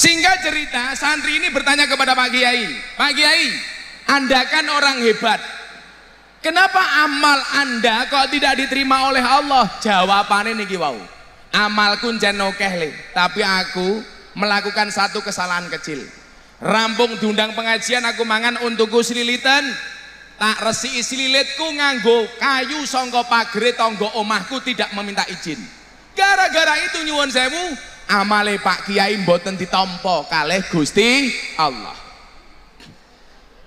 Singkat cerita, santri ini bertanya kepada Pak Kiai, Pak Kiai, Anda kan orang hebat. Kenapa amal Anda kok tidak diterima oleh Allah? Jawabannya niki wau. Amalku le, tapi aku melakukan satu kesalahan kecil. Rampung diundang pengajian aku mangan untukku selilitan, tak resi sililitku nganggo kayu songko pagre tonggo omahku tidak meminta izin. Gara-gara itu nyuwun sewu, amale Pak Kiai mboten ditampa kalih Gusti Allah.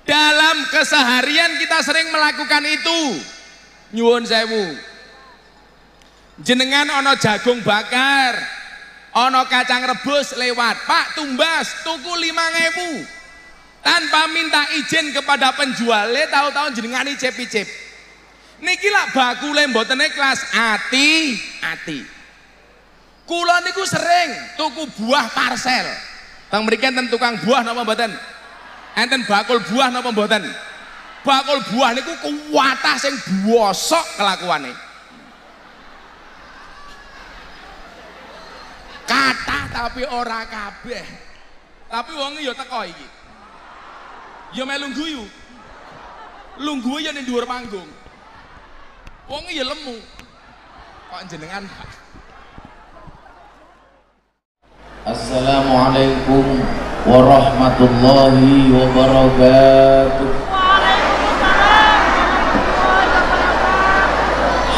Dalam keseharian kita sering melakukan itu. Nyuwun sewu. Jenengan ono jagung bakar, ono kacang rebus lewat, Pak tumbas tuku lima ngewu. Tanpa minta izin kepada penjualnya, tahu-tahu jenengan icip-icip. Niki lak bakule mboten ikhlas, ati, ati. Kula niku sering tuku buah parcel. Tang mriki enten tukang buah napa mboten? Enten bakul buah napa mboten? Bakul buah niku kuwatah sing bosok kelakuane. Kata tapi ora kabeh. Tapi wong ya teko iki. Ya melu guyu. Lungguh ya ning dhuwur panggung. Wong ya lemu. Kok jenengan Assalamualaikum warahmatullahi wabarakatuh.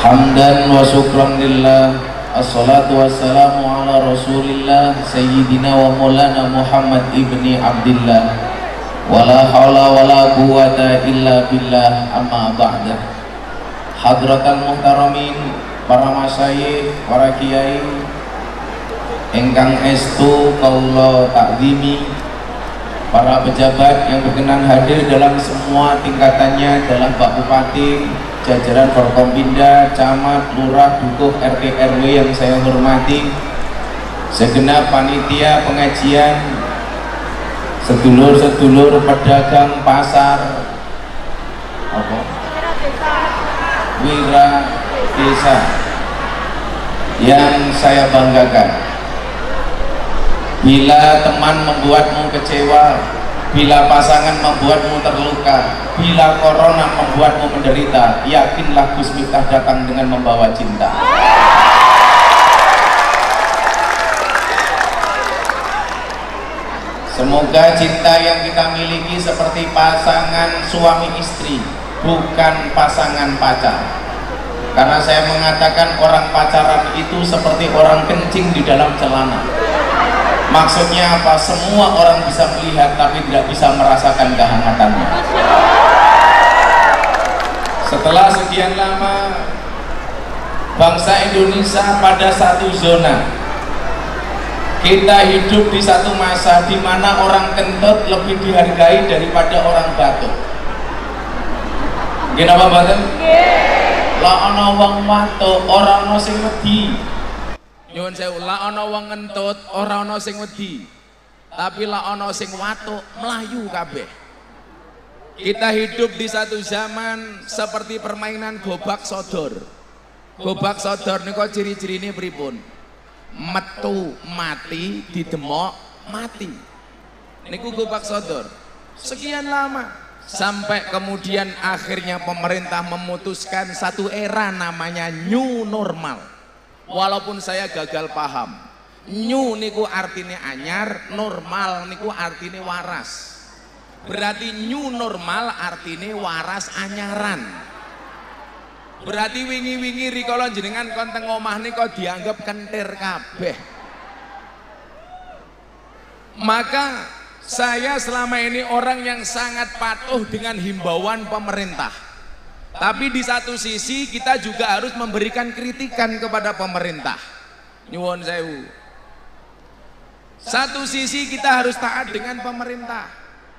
Hamdan wa syukran lillah. Assalatu wassalamu ala rasulillah Sayyidina wa maulana Muhammad ibni Abdillah. Wala hawla wala quwata illa billah amma ba'da. Hadratan muhtaramin Para masyayikh, para kiai Engkang estu kaulo takdimi para pejabat yang berkenan hadir dalam semua tingkatannya dalam Pak Bupati, jajaran Forkompinda, Camat, Lurah, Dukuh, RT RW yang saya hormati, segenap panitia pengajian, sedulur-sedulur pedagang pasar, apa? Wira desa yang saya banggakan Bila teman membuatmu kecewa, bila pasangan membuatmu terluka, bila corona membuatmu menderita, yakinlah Gus Miftah datang dengan membawa cinta. Semoga cinta yang kita miliki seperti pasangan suami istri, bukan pasangan pacar. Karena saya mengatakan orang pacaran itu seperti orang kencing di dalam celana Maksudnya apa? Semua orang bisa melihat tapi tidak bisa merasakan kehangatannya. Setelah sekian lama bangsa Indonesia pada satu zona kita hidup di satu masa di mana orang kentut lebih dihargai daripada orang batuk. Kenapa batin? Lah ana wong batuk, orang ono sing wedi nyuwun sewu la ana wong ngentut ora ana sing wedi. Tapi la ana sing watuk melayu kabeh. Kita hidup di satu zaman seperti permainan gobak sodor. Gobak sodor niku ciri-cirine pripun? Metu mati didemok mati. Niku gobak sodor. Sekian lama sampai kemudian akhirnya pemerintah memutuskan satu era namanya new normal walaupun saya gagal paham new niku artinya anyar normal niku artinya waras. Berarti new normal artinya waras anyaran. Berarti wingi-wingi rikala jenengan konteng omah niku dianggap kentir kabeh. Maka saya selama ini orang yang sangat patuh dengan himbauan pemerintah tapi di satu sisi kita juga harus memberikan kritikan kepada pemerintah. Nyuwun sewu. Satu sisi kita harus taat dengan pemerintah.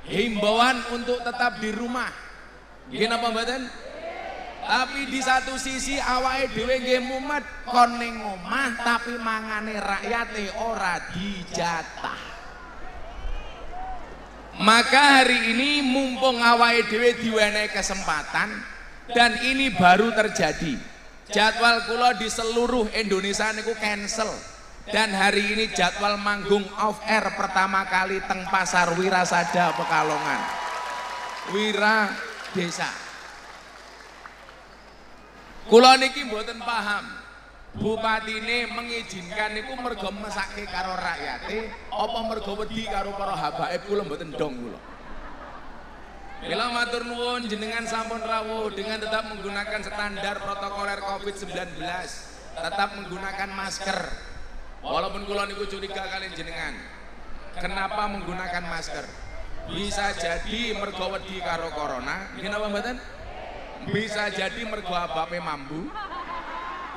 Himbauan untuk tetap di rumah. Gini apa mboten? Tapi di satu sisi awake dhewe nggih mumet kon ning omah tapi mangane rakyate ora dijatah. Maka hari ini mumpung awake dhewe diwenehi kesempatan, dan ini baru terjadi. Jadwal kulo di seluruh Indonesia niku cancel. Dan hari ini jadwal manggung off air pertama kali teng pasar Wirasada Pekalongan. Wira Desa. Kula niki mboten paham. Bupati ini mengizinkan niku mergo mesake karo rakyate apa mergo wedi karo para habaib kula mboten dong kula Bila matur nuwun jenengan sampun rawuh dengan tetap menggunakan standar protokoler Covid-19 tetap menggunakan masker Walaupun kula niku curiga kalian jenengan. Kenapa menggunakan masker? Bisa jadi mergo wedi karo corona, nggih napa mboten? Bisa jadi mergo abape mambu.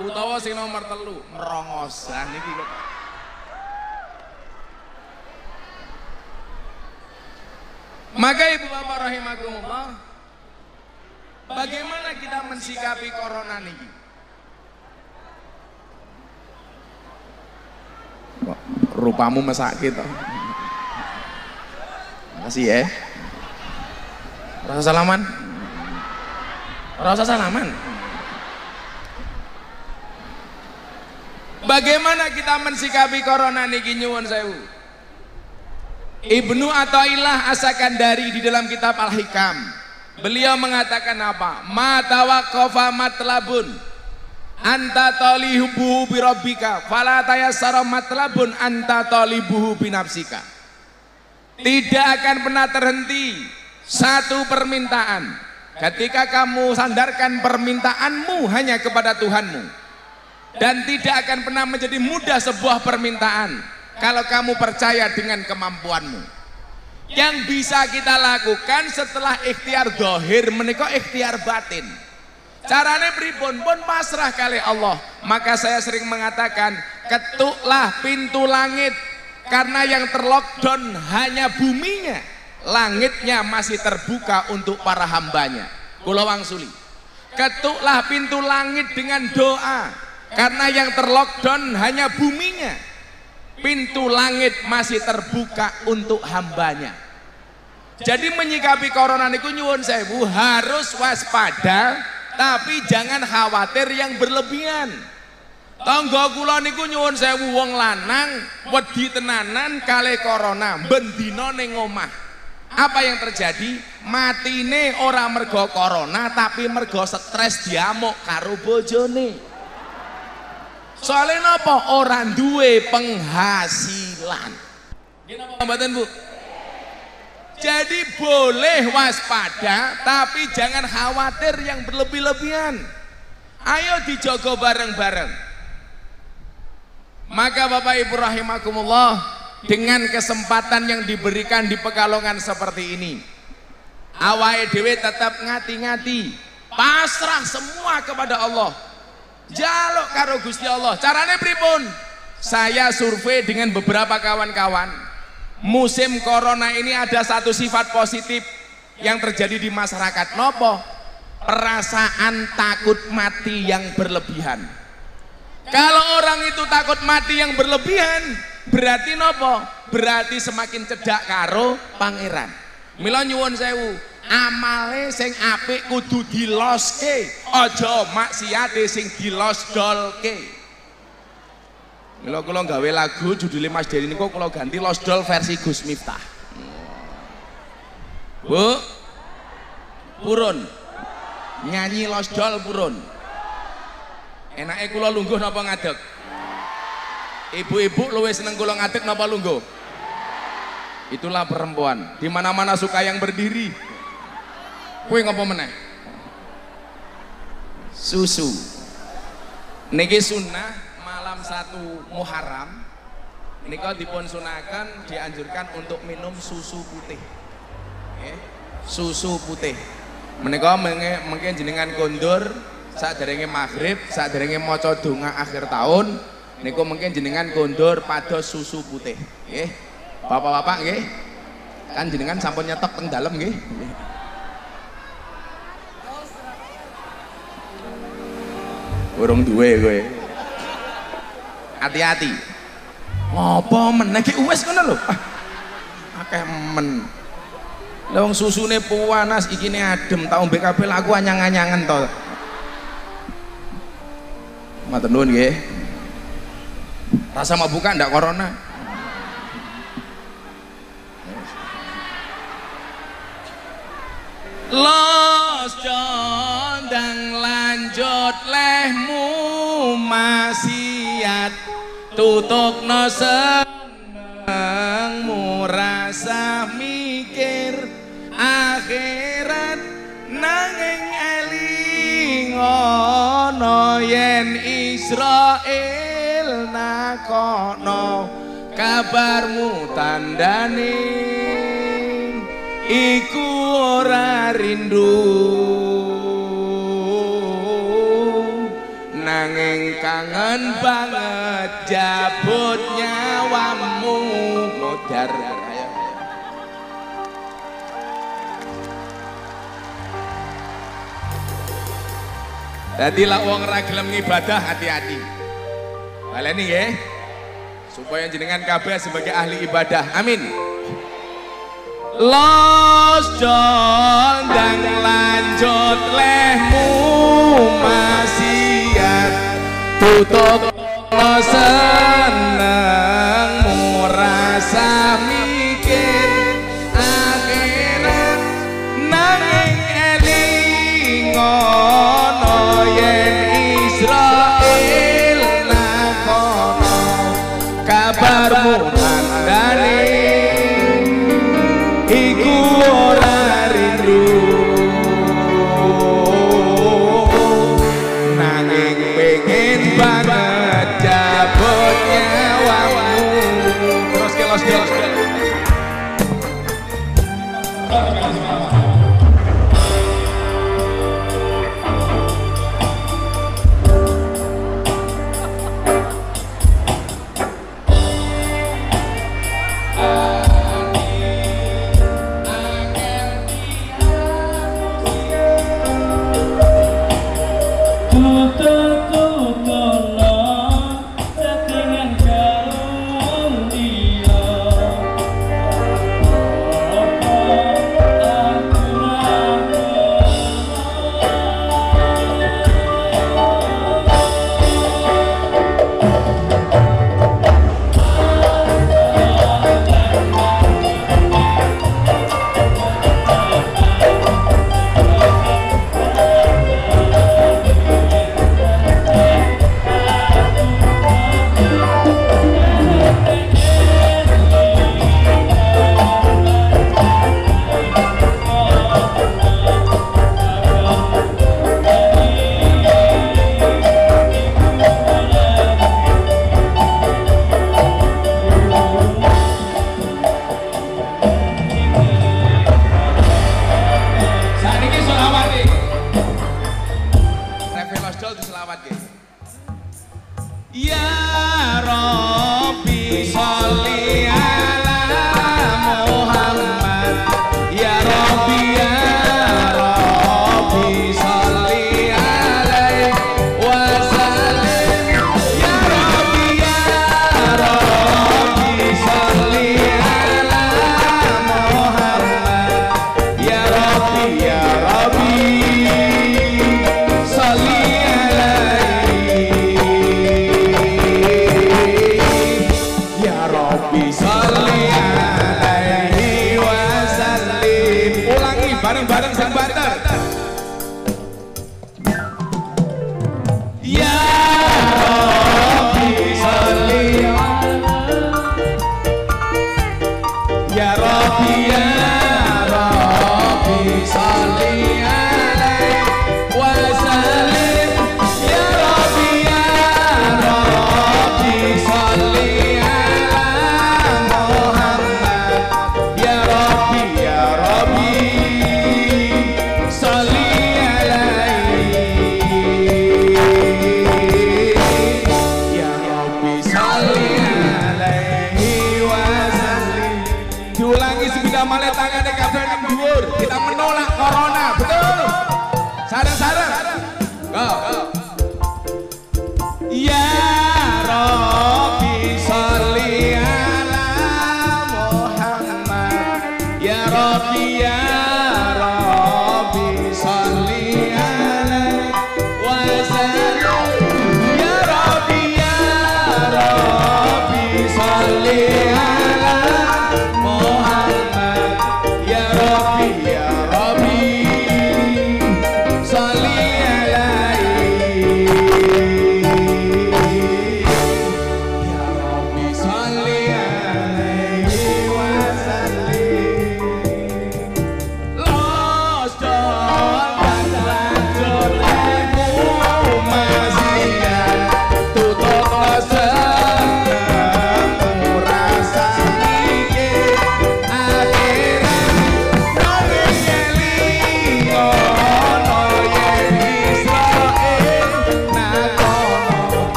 Utawa sing nomor telu, merongosan niki Maka Ibu Bapak rahimakumullah, bagaimana kita mensikapi corona niki? rupamu mesak gitu. Makasih ya. Rasa salaman? Rasa salaman? Bagaimana kita mensikapi corona niki nyuwun sewu? Ibnu Athaillah Asakandari di dalam kitab Al-Hikam. Beliau mengatakan apa? Ma tawaqqafa matlabun. Anta talibuhu bi rabbika fala tayassara matlabun. Anta talibuhu bi nafsika tidak akan pernah terhenti satu permintaan. Ketika kamu sandarkan permintaanmu hanya kepada Tuhanmu. Dan tidak akan pernah menjadi mudah sebuah permintaan kalau kamu percaya dengan kemampuanmu yang bisa kita lakukan setelah ikhtiar dohir menikah ikhtiar batin Carane pripun pun pasrah kali Allah. Maka saya sering mengatakan, ketuklah pintu langit karena yang terlockdown hanya buminya. Langitnya masih terbuka untuk para hambanya. Kula wangsuli. Ketuklah pintu langit dengan doa karena yang terlockdown hanya buminya. Pintu langit masih terbuka untuk hambanya. Jadi menyikapi corona niku nyuwun sewu harus waspada tapi jangan khawatir yang berlebihan. Tangga kula niku nyuwun sewu wong lanang wedi tenanan kali corona bendina ning omah. Apa yang terjadi? Matine ora mergo corona tapi mergo stres diamuk karo bojone soalnya napa ora duwe penghasilan mboten Bu jadi boleh waspada, tapi jangan khawatir yang berlebih-lebihan. Ayo dijogo bareng-bareng. Maka Bapak Ibu rahimakumullah, dengan kesempatan yang diberikan di Pekalongan seperti ini, awal dewe tetap ngati-ngati, pasrah semua kepada Allah. Jaluk karo Gusti Allah. Caranya pripun? Saya survei dengan beberapa kawan-kawan. Musim corona ini ada satu sifat positif yang terjadi di masyarakat. Nopo? Perasaan takut mati yang berlebihan. Kalau orang itu takut mati yang berlebihan berarti nopo? Berarti semakin cedak karo pangeran. Mila nyuwun sewu amale sing apik kudu diloske aja maksiate sing dilosdolke kalau kalau gawe lagu judulnya Mas Dery kok kalau ganti Lost Doll versi Gus Miftah. Bu, purun, nyanyi Lost Doll purun. Enaknya kulo lungguh napa ngadeg? Ibu-ibu luwe seneng kulo ngadeg napa lungguh? Itulah perempuan. Di mana-mana suka yang berdiri. Kue ngapa meneh? Susu. Niki sunnah malam satu Muharram kau dipun sunakan dianjurkan untuk minum susu putih okay. susu putih menika mungkin jenengan kondur saat derenge maghrib saat derenge moco donga akhir tahun niku mungkin jenengan kondur pada susu putih okay. bapak-bapak okay. kan jenengan sampun nyetok teng nggih Urung duwe kowe. Hati-hati. Ngopo men iki wis ngono lho. Ah, akeh men. Lah wong susune panas ikine adem tak ombek kabeh aku anyang-anyangan to. Matur nuwun nggih. Rasa mau buka kan ndak corona? Los condang lanjut lehmu masiat tutukno senengmu rasa mikir. Akhirat nanging eling ono yen Israil nakono. Kabarmu tandane iku ora rindu nanging kangen banget jabut nyawamu modar Jadi lah uang ragelem ibadah hati-hati. Kalian ini ya, supaya jenengan kabeh sebagai ahli ibadah. Amin los condang lanjut lehmu masih tutup senang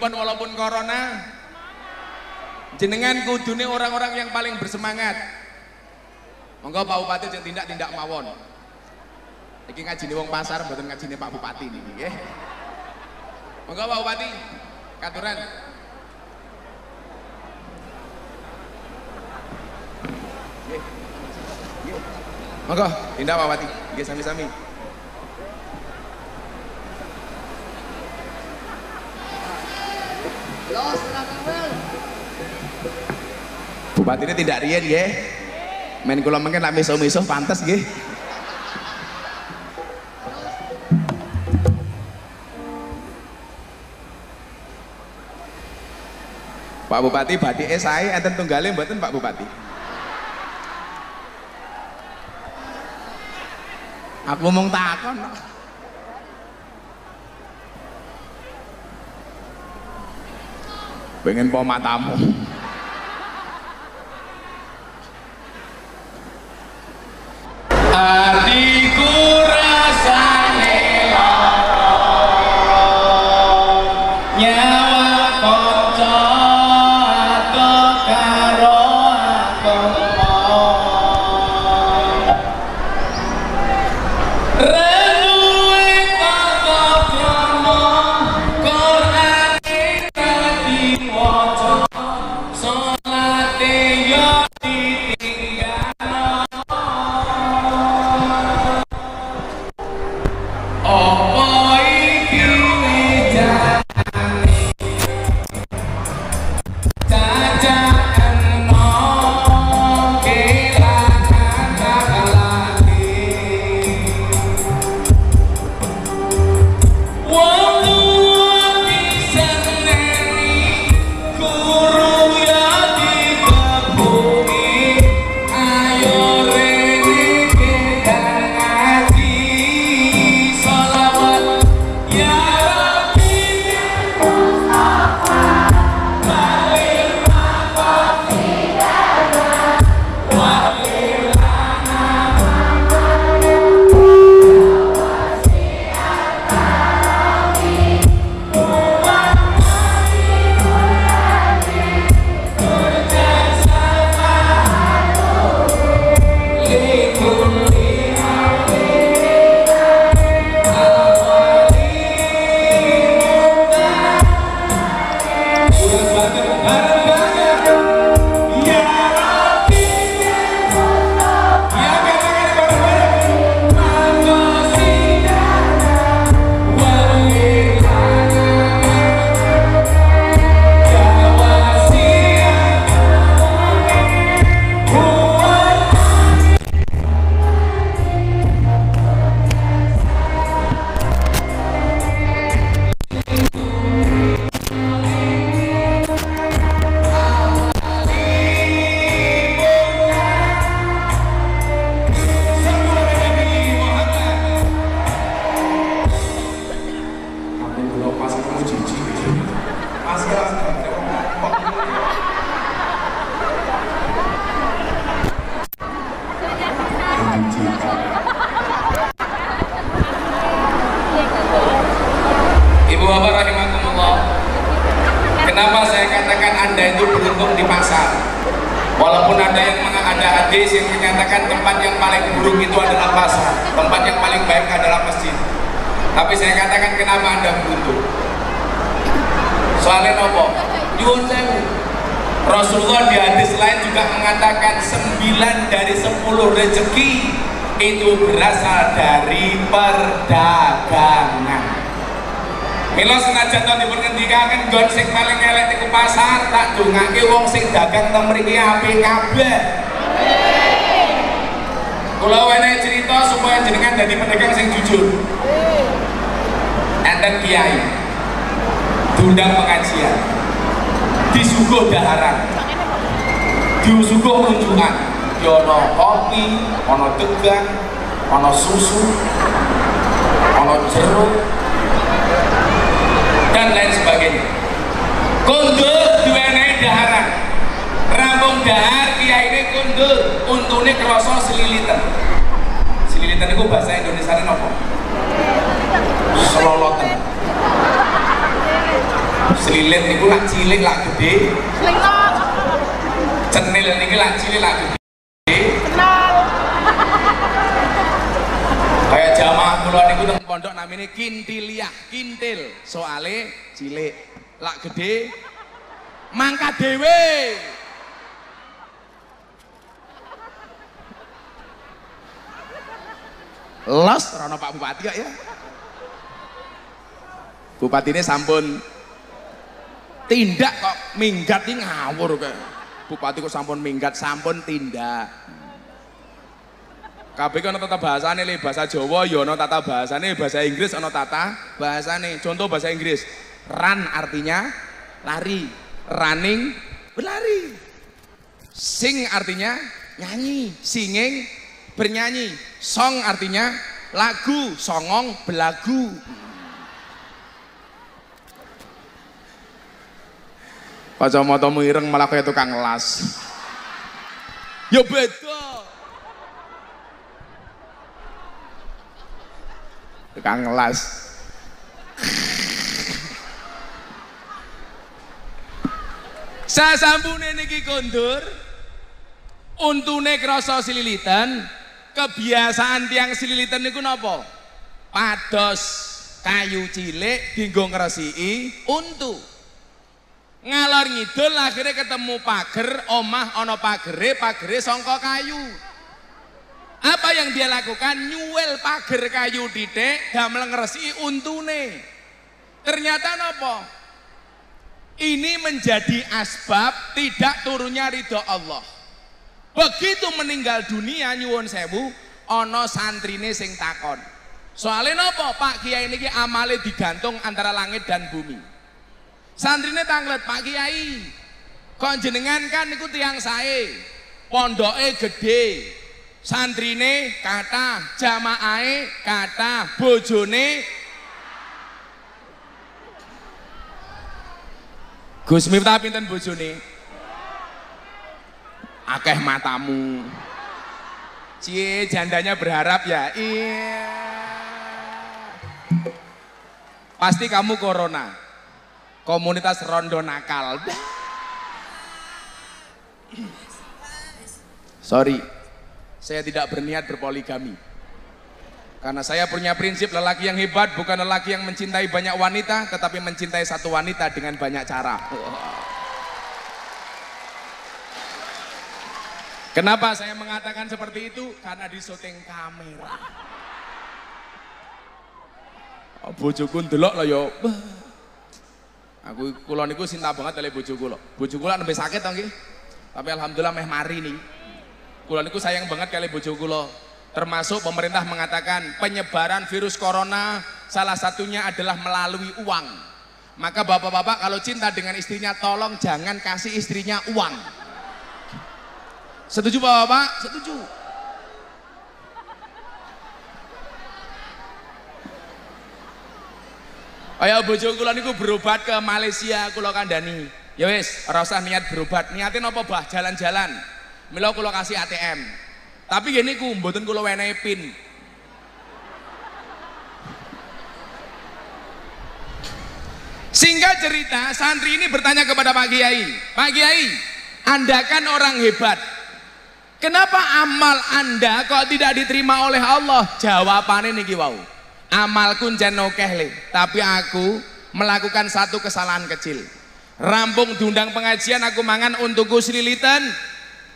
kehidupan walaupun corona jenengan kudune orang-orang yang paling bersemangat. Monggo Pak Bupati yang tindak tindak mawon. Iki ngajine wong pasar mboten ngajine Pak Bupati niki nggih. Monggo Pak Bupati katuran. Monggo tindak Pak Bupati. Nggih sami-sami Bupati ini tidak rian ya. Main kula mungkin nak miso-miso pantas nggih. Pak Bupati badike sae enten tunggale mboten Pak Bupati. Aku mung takon. Pengen po matamu. Untune kroso selilitan. Selilitan itu bahasa Indonesia ini apa? selolotan. Selilit itu lak cilik lak gede. Cenil ini lak cilik lak gede. Kayak jamaah kula niku teng pondok namanya kintiliah kintil. Soale cilik. Lak gede. Mangkat dewe los. Rono Pak Bupati kok ya. Bupati ini sampun. Tindak kok minggat ini ngawur kok. Bupati kok sampun minggat sampun tindak. Kabeh kan tata bahasane le bahasa Jawa ya ana tata bahasane bahasa Inggris ana tata bahasane. Contoh bahasa Inggris run artinya lari running berlari. Sing artinya nyanyi singing bernyanyi. Song artinya lagu songong belagu. Kacamatamu ireng malah kayak tukang las. Ya beda. Tukang las. Sasampune niki kondur untune krasa sililitan kebiasaan tiang sililitan niku napa? Pados kayu cilik dinggo ngresiki untu. Ngalor ngidul akhirnya ketemu pager omah ono pagere pagere songko kayu. Apa yang dia lakukan? Nyuwel pager kayu didik damel ngresiki untune. Ternyata nopo ini menjadi asbab tidak turunnya ridho Allah begitu meninggal dunia nyuwun sewu ono santrine sing takon. Soalnya nopo Pak Kiai ini amale digantung antara langit dan bumi. Santrine tanglet Pak Kiai kok jenengan kan niku tiang sae? Pondoke gede santrine kata jamaahe kata bojone. Gus Miftah pinten bojone akeh matamu. Cie jandanya berharap ya. Iya. Pasti kamu corona. Komunitas rondo nakal. Sorry saya tidak berniat berpoligami. Karena saya punya prinsip lelaki yang hebat bukan lelaki yang mencintai banyak wanita tetapi mencintai satu wanita dengan banyak cara kenapa saya mengatakan seperti itu karena di syuting kamera oh, bojoku ndelok lah yo Aku kula niku cinta banget kali bojo kula. Bojo kula nembe sakit to. Tapi alhamdulillah meh mari nih. Kula niku sayang banget kali bojo kula. Termasuk pemerintah mengatakan penyebaran virus corona salah satunya adalah melalui uang. Maka bapak-bapak kalau cinta dengan istrinya tolong jangan kasih istrinya uang. Setuju bapak-bapak? Setuju. Ayo bojo kula niku berobat ke Malaysia kula kandhani. Ya wis, ora usah niat berobat. Niatin apa, Bah? Jalan-jalan. Mila kula kasih ATM. Tapi gini ku mboten kula wenehi PIN. Singkat cerita, santri ini bertanya kepada Pak Kiai, Pak Kiai, Anda kan orang hebat. Kenapa amal Anda kok tidak diterima oleh Allah? Jawabannya niki wau. Amalku jen okeh tapi aku melakukan satu kesalahan kecil. Rampung diundang pengajian aku mangan untukku selilitan,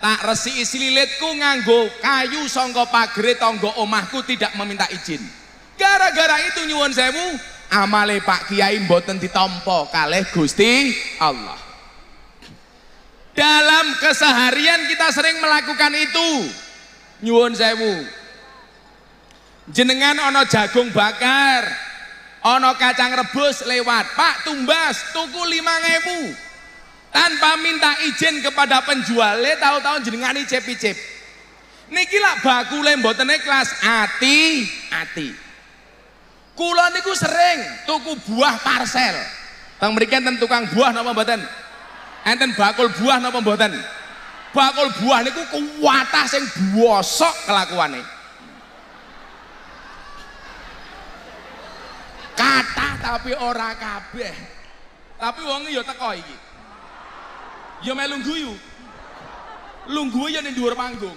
tak resi lilitku nganggo kayu songko pagre tonggo omahku tidak meminta izin gara-gara itu nyuwun sewu amale Pak Kiai mboten ditompo kalih Gusti Allah dalam keseharian kita sering melakukan itu. Nyuwun sewu. Jenengan ono jagung bakar ono kacang rebus lewat. Pak tumbas tuku lima ngewu. Tanpa minta izin kepada penjualnya tahu-tahu jenengan icip-icip. Niki lak bakule mboten ikhlas ati ati. Kula niku sering tuku buah parcel. Teng mriki enten tukang buah napa mboten enten bakul buah napa mboten? Bakul buah niku kuwatah sing bosok kelakuane. Kata tapi ora kabeh. Tapi wong ya teko iki. Ya melu guyu lungguh ya ning dhuwur panggung.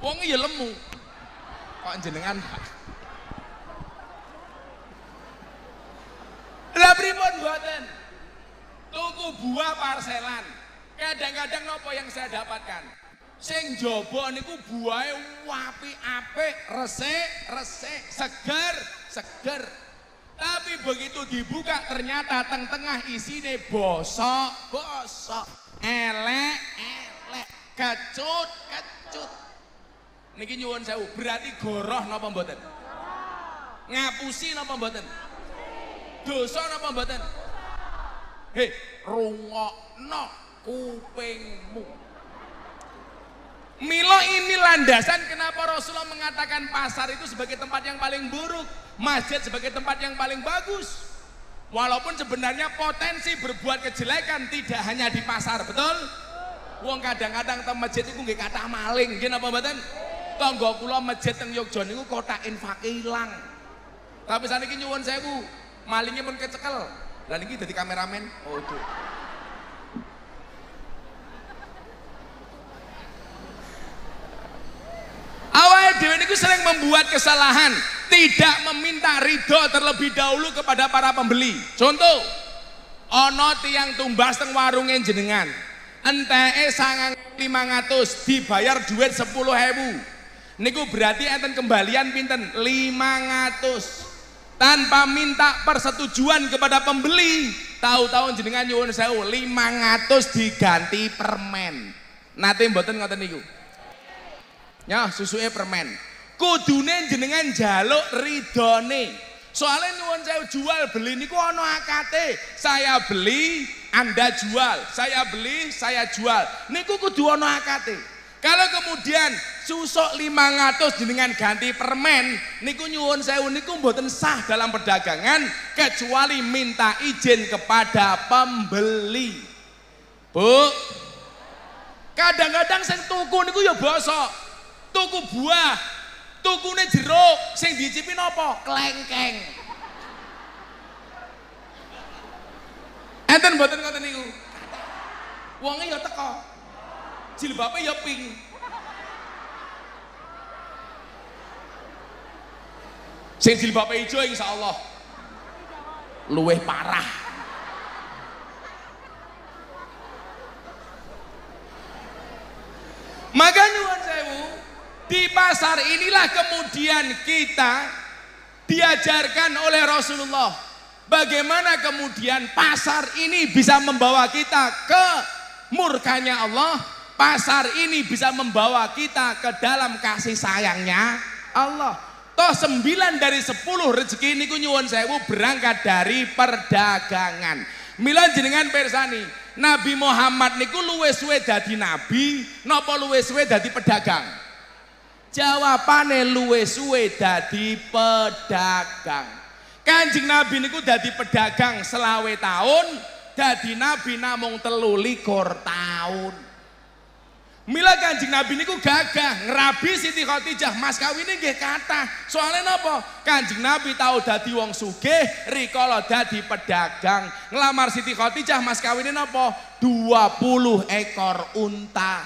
Wong ya lemu. Kok jenengan? Lah pripun mboten tuku buah parselan kadang-kadang nopo yang saya dapatkan sing jaba niku buahe wapi apik resik resik seger seger tapi begitu dibuka ternyata teng-tengah isine bosok, bosok, elek, elek, kecut, kecut. Niki nyuwun sewu, berarti goroh napa mboten? Ngapusi napa mboten? Dosa napa mboten? Hei, rungokno kupingmu. Milo ini landasan kenapa Rasulullah mengatakan pasar itu sebagai tempat yang paling buruk masjid sebagai tempat yang paling bagus. Walaupun sebenarnya potensi berbuat kejelekan tidak hanya di pasar, betul? Wong kadang-kadang teng masjid itu nggih kata maling, nggih napa mboten? Tangga kula masjid teng Yogyakarta niku kotak infak ilang. Tapi saniki nyuwun sewu, malingnya pun kecekel. Lah niki dadi kameramen. Oh, itu. Awal dewi niku sering membuat kesalahan, tidak meminta ridho terlebih dahulu kepada para pembeli. Contoh, ono tiang tumbas teng warungnya jenengan, entee sangang 500 dibayar duit 10 hebu. Niku berarti enten kembalian pinten 500 tanpa minta persetujuan kepada pembeli. Tahu-tahu jenengan nyuwun sewu 500 diganti permen. Nanti mboten ngoten niku. Ya, susuke permen kudune jenengan jaluk ridone soalnya nyuwun saya jual beli niku ono akate saya beli anda jual saya beli saya jual niku kudu ono akate kalau kemudian susuk 500 jenengan ganti permen niku nyuwun saya niku mboten sah dalam perdagangan kecuali minta izin kepada pembeli. Bu kadang-kadang saya tuku niku ya bosok. Tuku buah tukune jeruk sing dicipi napa klengkeng. Enten mboten ngoten niku? Wonge ya teko jilbabe ya pink sing jilbabe ijo insyaallah. Luweh parah. Maka nyuwun sewu di pasar inilah kemudian kita diajarkan oleh Rasulullah bagaimana kemudian pasar ini bisa membawa kita ke murkanya Allah pasar ini bisa membawa kita ke dalam kasih sayangnya Allah toh sembilan dari sepuluh rezeki ini nyuwun sewu berangkat dari perdagangan milan jenengan persani Nabi Muhammad niku luwe suwe dadi nabi napa luwe suwe dadi pedagang Jawabane luwe suwe dadi pedagang. Kanjeng Nabi niku dadi pedagang selawe tahun, dadi nabi namung telu likur tahun. Mila kanjeng Nabi niku gagah ngerabi Siti Khadijah mas kawine nggih kathah. Soalnya napa? Kanjeng Nabi tahu dadi wong sugih, rikala dadi pedagang. Ngelamar Siti Khadijah mas kawine napa? 20 ekor unta.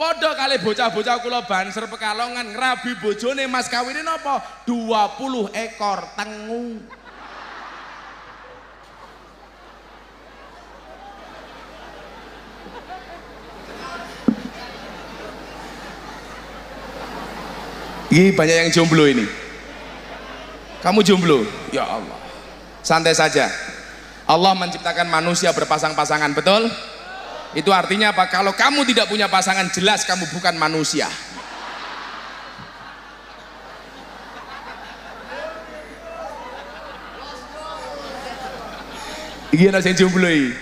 Podo kali bocah-bocah kula Banser Pekalongan ngrabi bojone Mas kawine napa? 20 ekor tengu. Ini banyak yang jomblo ini. Kamu jomblo? Ya Allah. Santai saja. Allah menciptakan manusia berpasang-pasangan, betul? Itu artinya apa? Kalau kamu tidak punya pasangan, jelas kamu bukan manusia. Iki ana sing jomblo iki.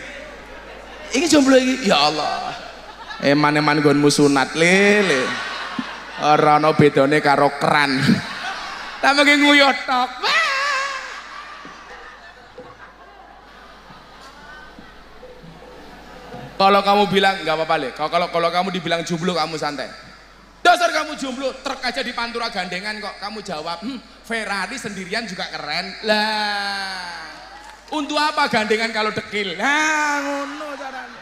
Iki jomblo iki, ya Allah. Eman-eman nggonmu sunat lele. Ora ana bedane karo keran. Tambah nguyuh tok. Kalau kamu bilang nggak apa-apa le. Kalau kalau kalau kamu dibilang jomblo kamu santai. Dasar kamu jomblo, truk aja di pantura gandengan kok. Kamu jawab, hm, Ferrari sendirian juga keren. Lah, untuk apa gandengan kalau dekil? Nah, ngono caranya.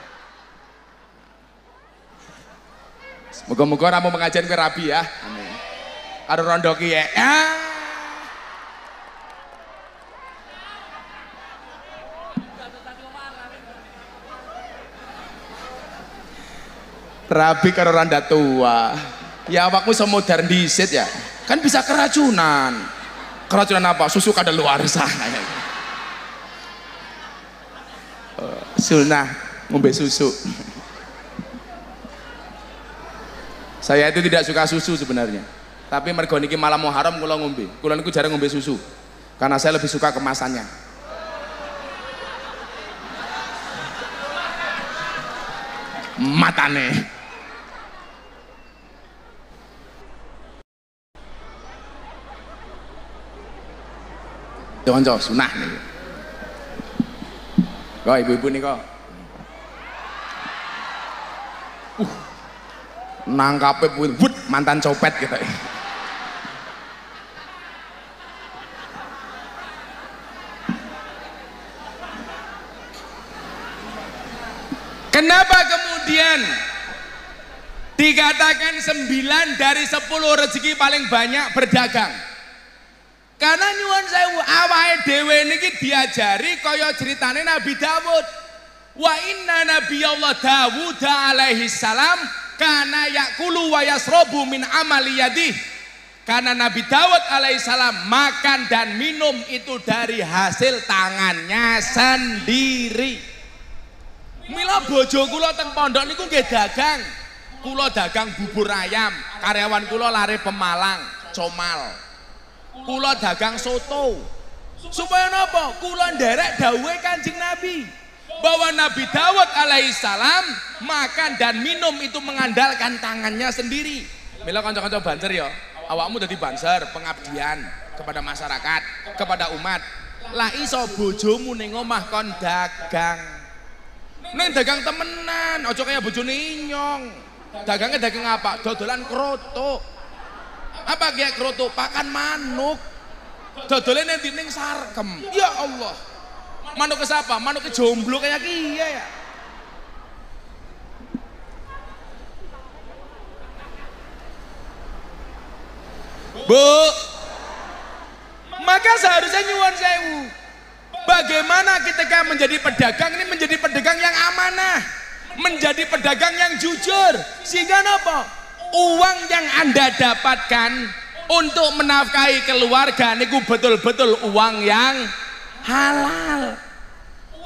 Moga-moga ramu mengajian ke rabi ya. Amin. Karo rondoki ya. Ah. Rabi karo randa tua. Ya awakmu semodern disit ya. Kan bisa keracunan. Keracunan apa? Susu kada luar sana ya. Sunnah ngombe susu. Saya itu tidak suka susu sebenarnya. Tapi mergo niki malam Muharram kula ngombe. Kula niku jarang ngombe susu. Karena saya lebih suka kemasannya. Matane. Konco sunah nih. Kok ibu-ibu nih kok. Nangkape wut mantan copet gitu. Kenapa kemudian dikatakan sembilan dari sepuluh rezeki paling banyak berdagang? Karena nyuwun sewu awake dhewe niki diajari kaya ceritane Nabi Dawud. Wa inna Nabi Allah Dawud alaihi salam kana yakulu wa yasrobu min amali yadih. Karena Nabi Dawud alaihissalam makan dan minum itu dari hasil tangannya sendiri. Mila bojo kula teng pondok niku nggih dagang. Kula dagang bubur ayam, karyawan kula lari pemalang, comal. Kula dagang soto. Supaya napa? Kula nderek dawuhe Kanjeng Nabi bahwa Nabi Dawud alaihissalam makan dan minum itu mengandalkan tangannya sendiri. Mila kanca-kanca banser ya, awakmu dadi banser pengabdian kepada masyarakat, kepada umat. Lah iso bojomu ning omah kon dagang. Neng dagang temenan, ojo kayak bojone inyong. Dagangnya dagang apa? Dodolan kroto. Apa kayak kroto? Pakan manuk. Dodolnya nanti ning sarkem. Ya Allah. Manuk ke siapa? Manuk ke jomblo kayak kia ya. Bu, maka seharusnya nyuwun sewu. Bagaimana kita menjadi pedagang ini menjadi pedagang yang amanah, menjadi pedagang yang jujur, sehingga apa? Uang yang anda dapatkan untuk menafkahi keluarga niku betul-betul uang yang halal.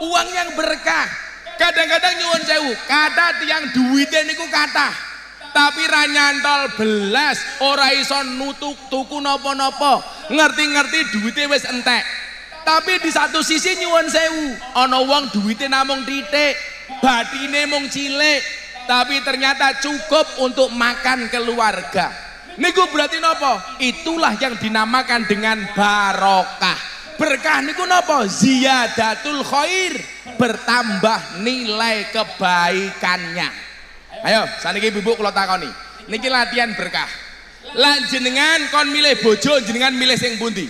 Uang yang berkah. Kadang-kadang nyuwun sewu, kata tiang duitnya niku kata. Tapi ranyantol belas, ora iso nutuk tuku nopo-nopo. Ngerti-ngerti duitnya wis entek. Tapi di satu sisi nyuwun sewu, ana wong duitnya namung titik, batine mung cilik, tapi ternyata cukup untuk makan keluarga. Niku berarti nopo? Itulah yang dinamakan dengan barokah. Berkah niku nopo? Ziyadatul khair, bertambah nilai kebaikannya. Ayo, saniki ibu kula takoni. Niki latihan berkah. Lan jenengan kon milih bojo, jenengan milih sing pundi?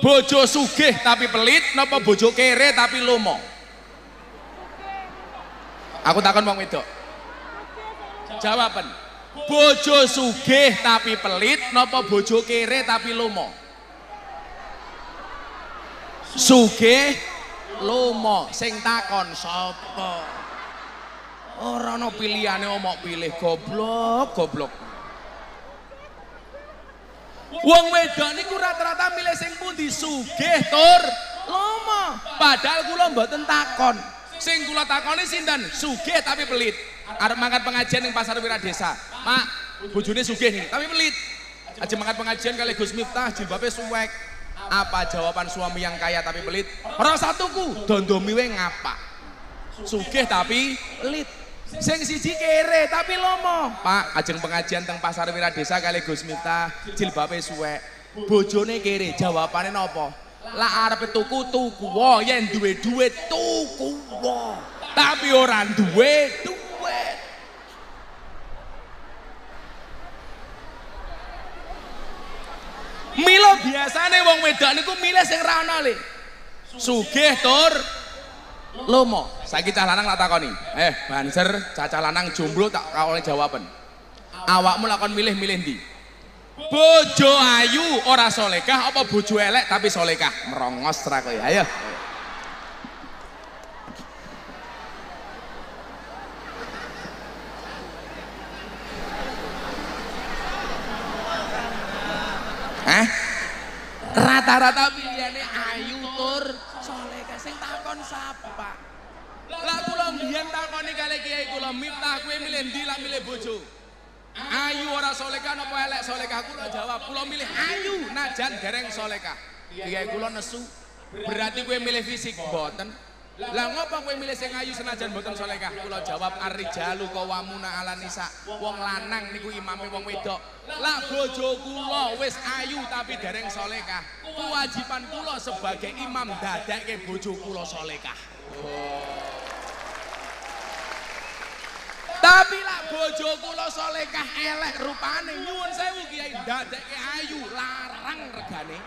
Bojo sugih tapi pelit, napa bojo kere tapi lomo? Aku takon wong wedok. jawaban bojo sugih tapi pelit napa bojo kere tapi lomo sugih lomo sing takon sapa? Ora ana pilihane omok pilih goblok goblok. Wong wedok niku rata-rata milih sing pundi? Sugih tur? Lomo. Padahal kula mboten takon. Sing kula takoni sinten? Sugih tapi pelit. Arep mangkat pengajian ning pasar Wiradesa mak bojone sugih nih tapi pelit. Aja mangkat pengajian kali Gus Miftah jilbabe suwek apa jawaban suami yang kaya tapi pelit? Ora satuku. Dondomi we ngapa sugih tapi pelit. Sing siji kere tapi lomo. Pak ajeng pengajian teng pasar Wiradesa kali Gus Miftah jilbabe suwek. Bojone kere jawabane nopo? Lah arep tuku tuku wo yen duwe duit tuku wo. Tapi ora duwe duit Milo biasane wong wedok niku milih sing ra ana le. Sugih tur lomo. Saiki cah lanang tak takoni. Eh, banser cacah lanang jomblo tak kawone jawaban. Awakmu lakon milih-milih ndi? Bojo ayu ora solekah apa bojo elek tapi solekah? Merongos ra kowe. Ayo. Miftah kowe milih ndi lah milih bojo? Ayu ora solekah apa elek solekah kula jawab kula milih ayu najan dereng solekah. Kiai kula nesu berarti kowe milih fisik boten. Lah ngopo kowe milih sing ayu senajan boten solekah? Kula jawab ar-rijalu qawwamuna 'ala nisa. Wong lanang niku imame wong wedok. Lah bojo kula wis ayu tapi dereng solekah. Kewajiban kula sebagai imam dadekke bojo kula solekah. Tapi lah bojo kula solekah elek rupane nyuwun sewu kiai dadekke ayu larang regane.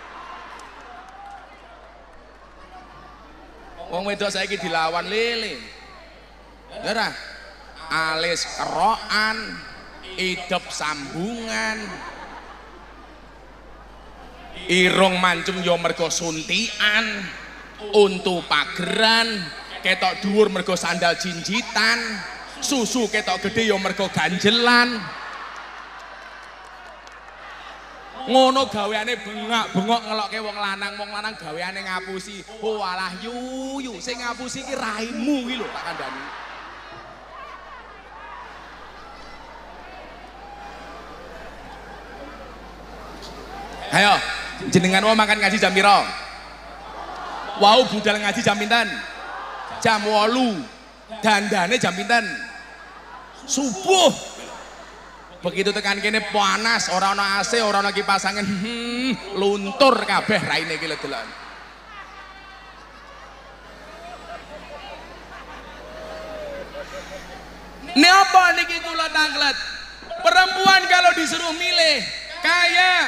Wong wedok saiki dilawan lele. Ya ora? Alis kerokan, idep sambungan. Irung mancung yo mergo suntikan, untu pageran, ketok dhuwur mergo sandal jinjitan, susu ketok gede yo mergo ganjelan. ngono gaweane bengak bengok ngelokke wong lanang wong lanang gaweane ngapusi oh alah yuyu sing ngapusi ki raimu ki lho tak kandhani Ayo, jenengan mau makan ngaji jam piro? Wow, budal ngaji jam pinten? Jam 8. Dandane jam pinten? Subuh. Begitu tekan kene panas, ora ana AC, ora ana kipas angin, hmm, luntur kabeh raine lho delok. Ini apa niki kula tanglet? Perempuan kalau disuruh milih kaya,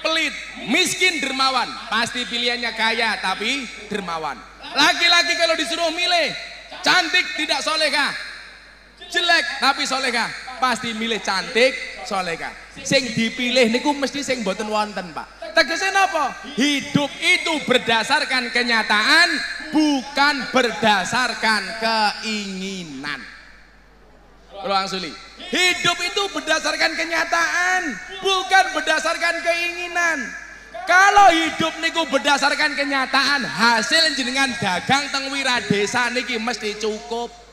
pelit, miskin, dermawan, pasti pilihannya kaya tapi dermawan. Laki-laki kalau disuruh milih cantik tidak solehah, jelek tapi solehah, pasti milih cantik solehah. Sing dipilih niku mesti sing boten wonten, Pak. Tegesnya apa? Hidup itu berdasarkan kenyataan, bukan berdasarkan keinginan. Ruang Suli. Hidup itu berdasarkan kenyataan, bukan berdasarkan keinginan. Kalau hidup niku berdasarkan kenyataan, hasil jenengan dagang teng Wiradesa niki mesti cukup.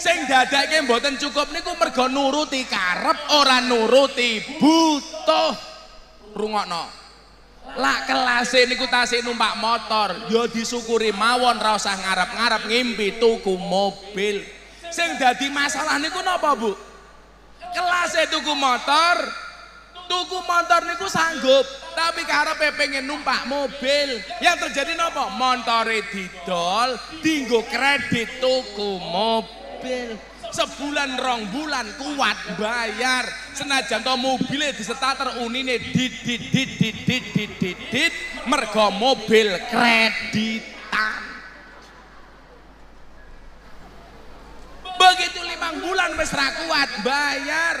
Sing dadake mboten cukup niku mergo nuruti karep ora nuruti butuh. Rungokno. Lak kelase niku tasih numpak motor, ya disyukuri mawon ra usah ngarep-ngarep ngimpi tuku mobil. Sing dadi masalah niku napa, Bu? Kelase tuku motor, tuku motor niku sanggup, tapi karepe pengen numpak mobil. Yang terjadi napa? Montore didol, dinggo kredit tuku mobil mobil. Sebulan rong bulan kuat bayar. Senajan to mobilnya di starter unine didit didit mergo mobil kreditan. Begitu lima bulan wis kuat bayar.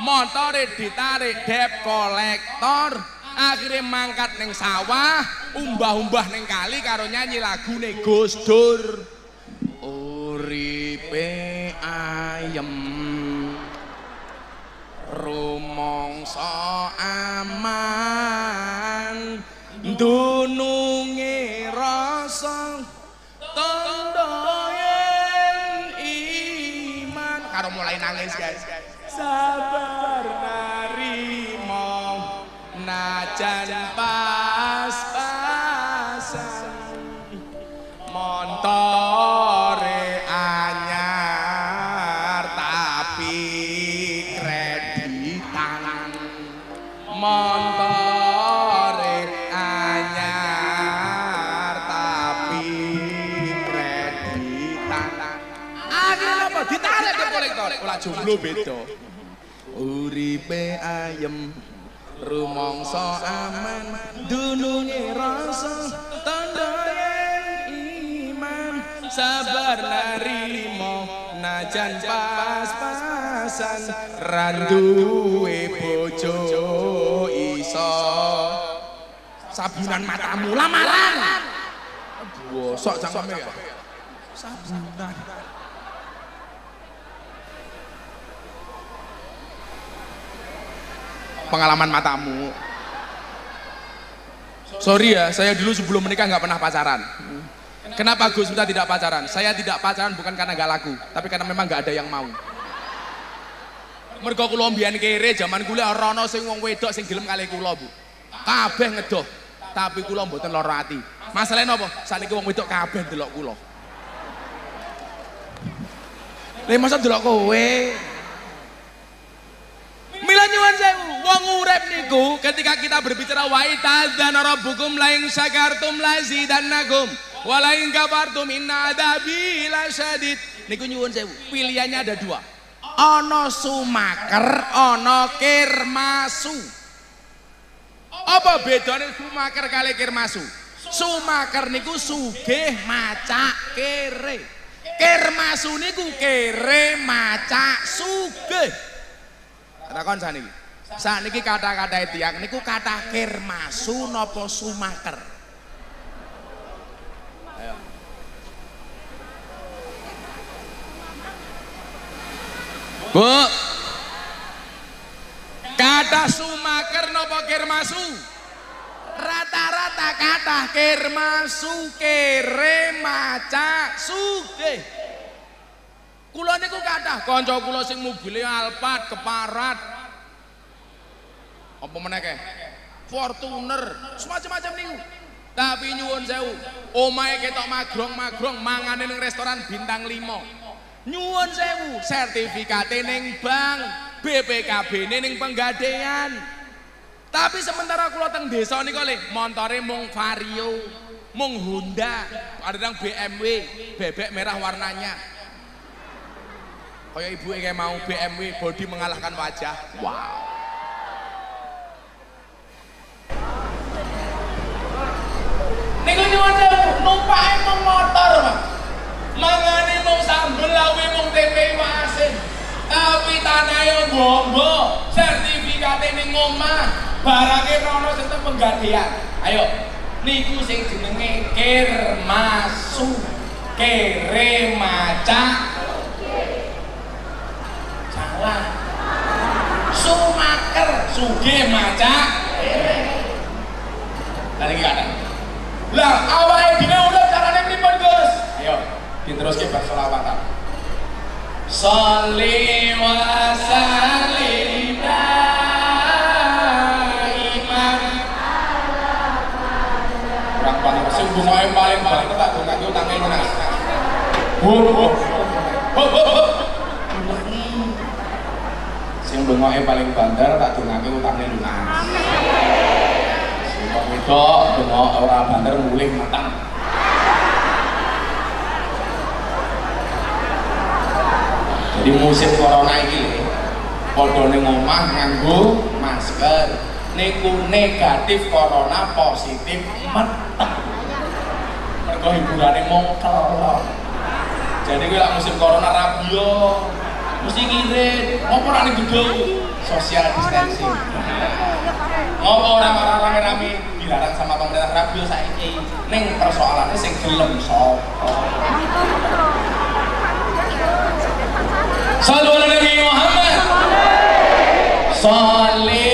Motor ditarik debt kolektor. Akhirnya mangkat neng sawah umbah-umbah neng kali karo nyanyi lagu nih Dur uripe ayem rumongso aman dununge rasa tondo yen iman. Karo mulai nangis guys. Sabar narimo najan pas-pasan. Montore jomblo beda uripe ayem rumangsa aman. Dununge rasa tandha iman. Sabar narimo najan pas-pasan. Randuwe bojo iso. Sabunan matamu lamaran bosok cangkeme ya. Sabunan pengalaman matamu. Sorry ya, saya dulu sebelum menikah nggak pernah pacaran. Kenapa Gus Miftah tidak pacaran? Saya tidak pacaran bukan karena nggak laku, tapi karena memang nggak ada yang mau. Mergo kula mbiyen kere zaman kuliah ora ana sing wong wedok sing gelem kali kula, Bu. Kabeh ngedoh, tapi kula mboten lara. Masalahnya napa? Saniki wong wedok kabeh delok kula. Lah masa delok kowe? Mila nyuwun sewu, wong urip niku ketika kita berbicara wa itadzana rabbukum la in syakartum lazidannakum wa la in kafartum inna adzabi lasyadid. Niku nyuwun sewu, pilihannya ada dua. Ana sumaker, ana kirmasu. Apa bedanya sumaker kali kirmasu? Sumaker niku sugih macak kere. Kirmasu niku kere macak sugih. Takon saniki. Saniki kata-kata tiang niku kata kirmasu napa sumaker. Ayo. Bu. Kata sumaker napa kirmasu? Rata-rata kata kirmasu kere maca sugih. Kula niku kathah kanca kula sing mobile Alphard keparat. Apa meneh? Fortuner, semacam-macam niku. Tapi nyuwun sewu, omahe ketok magrong-magrong mangane ning restoran bintang 5. Nyuwun sewu, sertifikate ning bank, BPKB ning. Tapi sementara kula teng desa niku le, montore mung Vario, mung Honda, kadang BMW, bebek merah warnanya. Kayak ibu kayak mau BMW body mengalahkan wajah. Wow. Niku nyuwun numpake mung motor. Mangane mung sambel lawe mung tempe asin. Tapi tanahe bombo, sertifikate ning omah, barake rono sistem penggadean. Ayo, niku sing jenenge kirmasu. Kere maca salah. Sumaker, suge maca Tadi ada. Lah, awake dhewe udah carane pripun, Gus? Ayo, diteruske bar selawatan. Sholli wa daiman Kurang bungae paling paling tak dongoke paling bandar tak dongake utange lunas. Sing kok wedok dongok ora bandar mulih matang. Jadi musim corona ini padha ning omah masker. Niku negatif corona, positif meteng. Mergo hiburane mung. Jadi kuwi musim corona Sallu apa ora ning gedung social distancing. Apa orang orang rame-rame? Dilarang sama pemerintah saya ini neng persoalannya sing gelem sapa? Sallallahu alaihi Muhammad. Salih.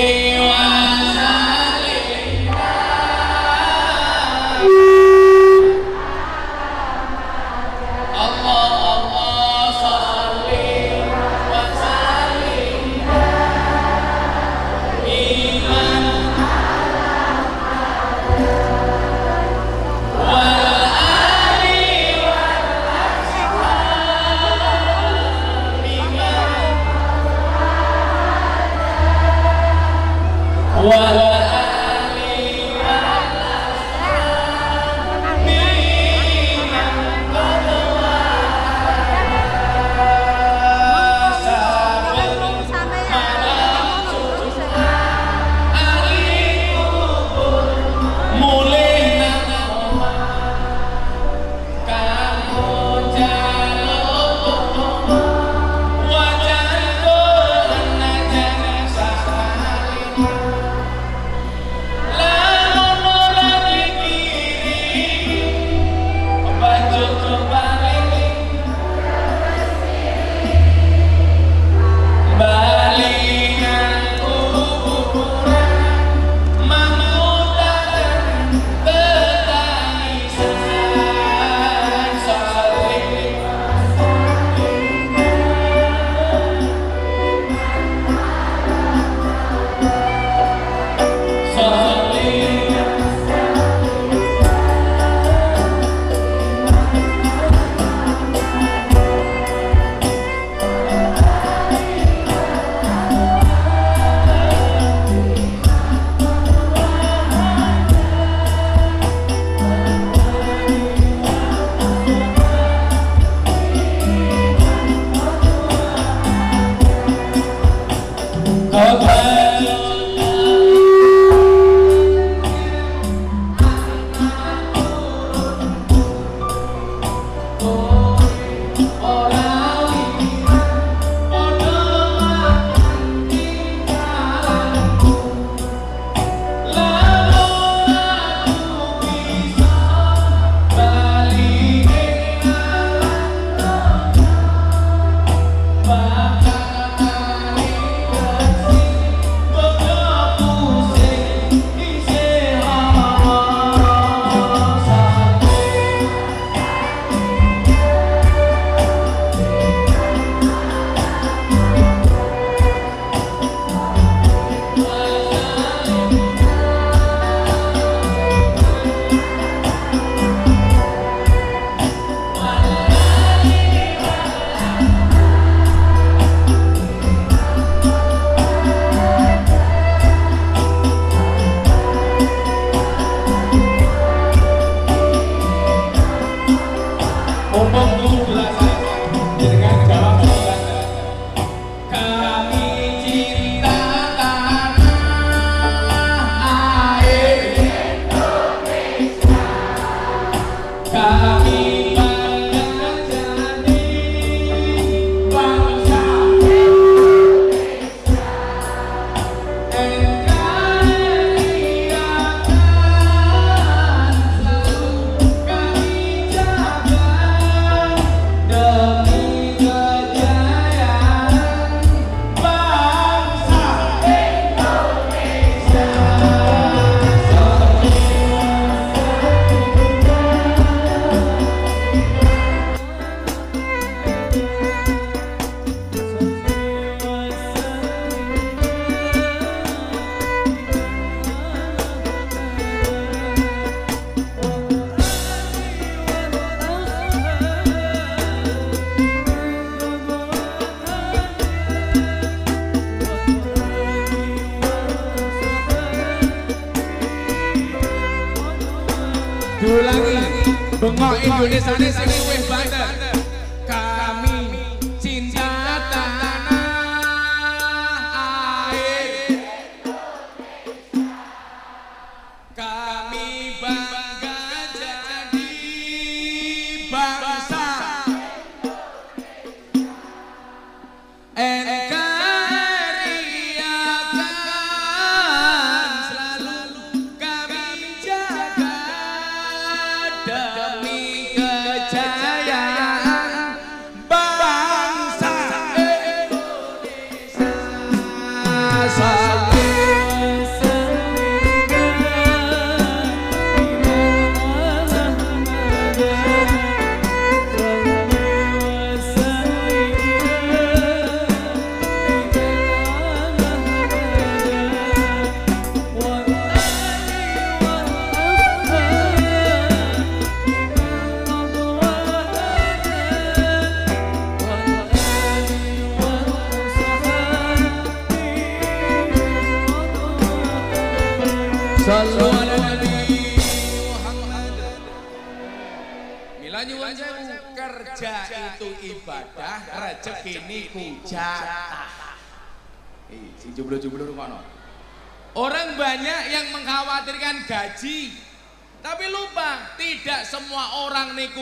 Sanese, Sanese, Sanese, Sanese, Sanese, Sanese,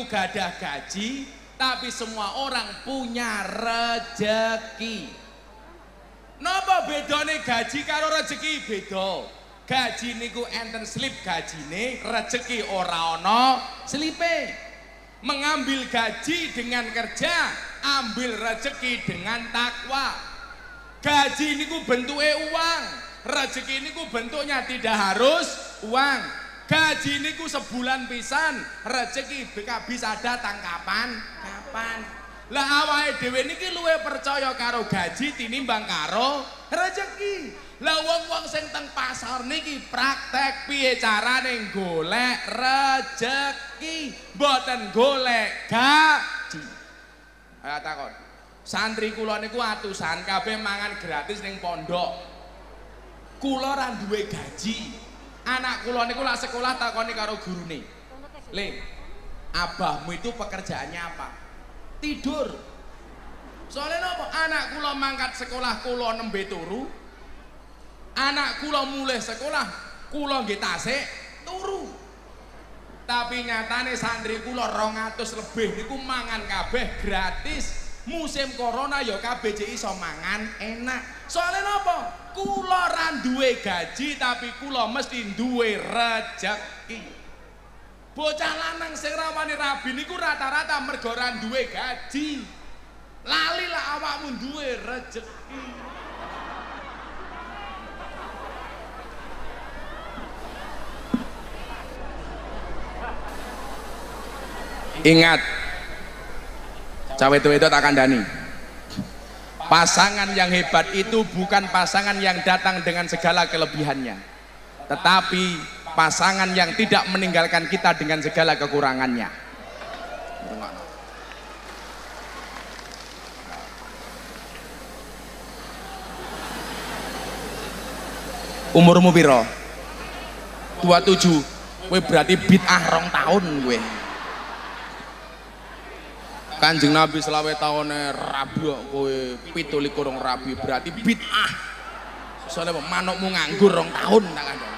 niku gadah gaji tapi semua orang punya rezeki. Napa bedane gaji karo rezeki beda? Gaji niku enten slip gajine, rezeki ora ana slipe. Mengambil gaji dengan kerja, ambil rezeki dengan takwa. Gaji niku bentuknya uang, rezeki niku bentuknya tidak harus uang. Gaji niku sebulan pisan, rezeki bisa datang kapan? Kapan? Lah awake dhewe niki luwe percaya karo gaji tinimbang karo rezeki. Lah wong-wong sing teng pasar niki praktek piye carane golek rezeki, mboten golek gaji. Ayo takon. Santri kula niku atusan kabeh mangan gratis ning pondok. Kula ora duwe gaji. Anak kula niku lak sekolah takoni karo gurune. Le, abahmu itu pekerjaannya apa? Tidur. Soalnya nopo? Anak kula mangkat sekolah kula nembe turu. Anak kula mulai sekolah kula nggih tasik turu. Tapi nyatane santri kula 200 lebih niku mangan kabeh gratis musim corona ya kabeh iso mangan enak. Soalnya napa? Kula ra duwe gaji tapi kula mesti duwe rezeki. Bocah lanang sing rawani rabi niku rata-rata mergo ra duwe gaji. Lali lah awakmu duwe rezeki. Ingat, cawe itu itu tak kandani pasangan yang hebat itu bukan pasangan yang datang dengan segala kelebihannya. Tetapi pasangan yang tidak meninggalkan kita dengan segala kekurangannya. Umurmu piro? 27 gue berarti bid'ah rong tahun gue Kanjeng Nabi selawe tahunnya kok kowe pitulikur rong rabi berarti bid'ah. Soalnya manukmu nganggur rong tahun tak ada.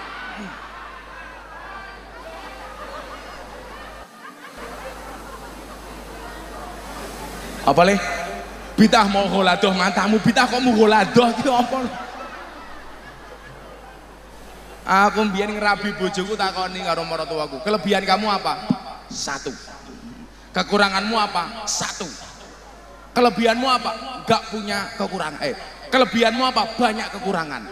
Apa le? Bid'ah mau goladoh matamu, bid'ah kok mau goladoh iki apa? Aku mbiyen ngrabi bojoku takoni karo maratuwaku, kelebihan kamu apa? Satu. Kekuranganmu apa? Satu. Kelebihanmu apa? Gak punya kekurangan. Eh, kelebihanmu apa? Banyak kekurangan.